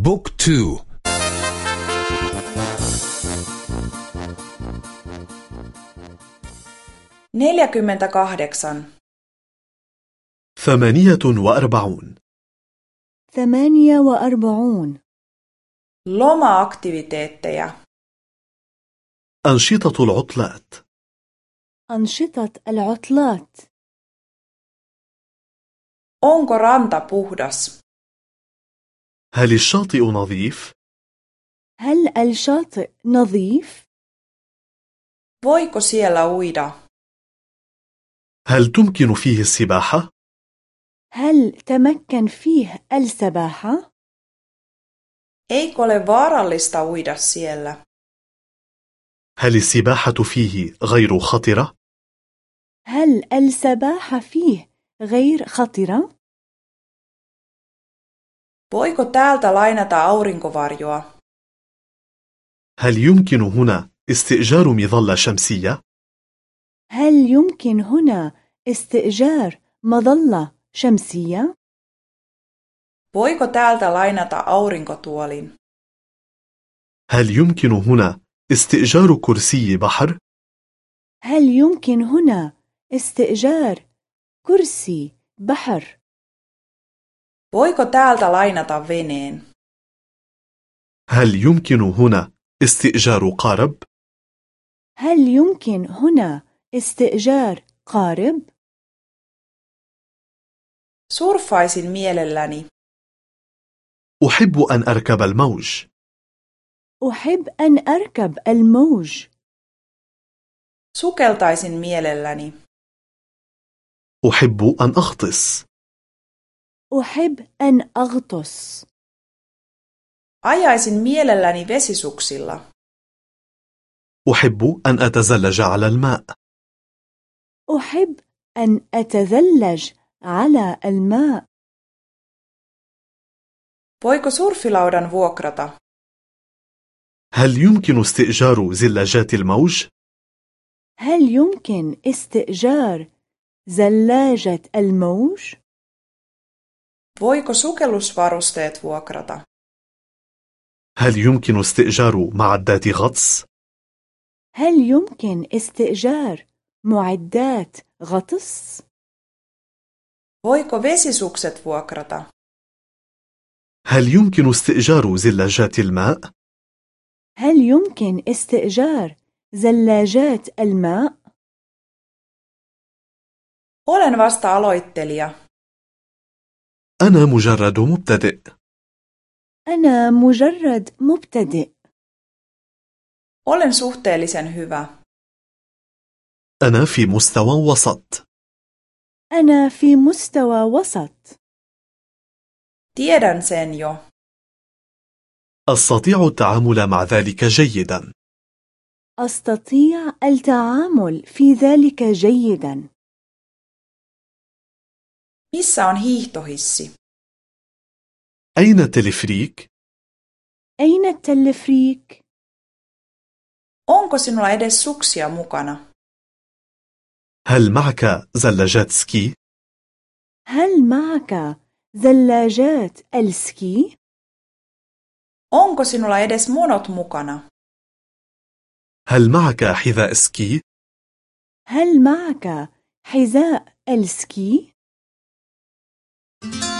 بوك تو. neljäkymmentä kahdeksan ثمانية وأربعون. ثمانية وأربعون. loma-aktiviteetteja أنشطة العطلات. أنشطة العطلات. onko ranta puhdas هل الشاطئ نظيف؟ هل الشاطئ نظيف؟ voiko siellä uida هل تمكن فيه السباحة؟ هل تمكن فيه السباحة؟ eikö ole vaarallista uida siellä هل السباحة فيه غير خطرة؟ هل السباحة فيه غير خطرة؟ Voiko täältä lainata aurinkovarjoa هل يمكن هنا استئجار مظلة شمسية؟ هل يمكن هنا استئجار مظلة شمسية؟ voiko täältä lainata aurinkotuolin هل يمكن هنا استئجار كرسي بحر؟ هل يمكن هنا استئجار كرسي بحر؟ Voiko täältä lainata veneen? هل يمكن هنا استئجار قارب؟ هل يمكن هنا استئجار قارب؟ surffaisin mielelläni. أحب أن أركب الموج. أحب أن أركب الموج. Sukeltaisin mielelläni. أحب أن أغطس. أحب أن أغطس. Ajaisin mielelläni vesisuksilla. أحب أن أتزلج على الماء. أحب أن أتزلج على الماء. Voiko surfilaudan vuokrata? هل يمكن استئجار زلاجات الموج؟ هل يمكن استئجار زلاجة الموج؟ Voiko sukellusvarusteet vuokrata هل يمكن استئجار معدات غطس؟ هل يمكن استئجار معدات غطس؟ voiko vesisukset vuokrata هل يمكن استئجار زلاجات الماء؟ هل يمكن استئجار زلاجات الماء؟ olen vasta aloittelija أنا مجرد مبتدئ. أنا مجرد مبتدئ. Olen suhteellisen hyvä. أنا في مستوى وسط. أنا في مستوى وسط. Tiedän sen jo. أستطيع التعامل مع ذلك جيدا. أستطيع التعامل في ذلك جيدا. Missä on hiihtohissi أين التلفريك؟ أين التلفريك؟ onko sinulla edes suksia mukana هل معك زلاجات سكي؟ هل معك زلاجات السكي؟ onko sinulla edes monot mukana هل معك حذاء سكي؟ هل معك حذاء السكي؟ Bye.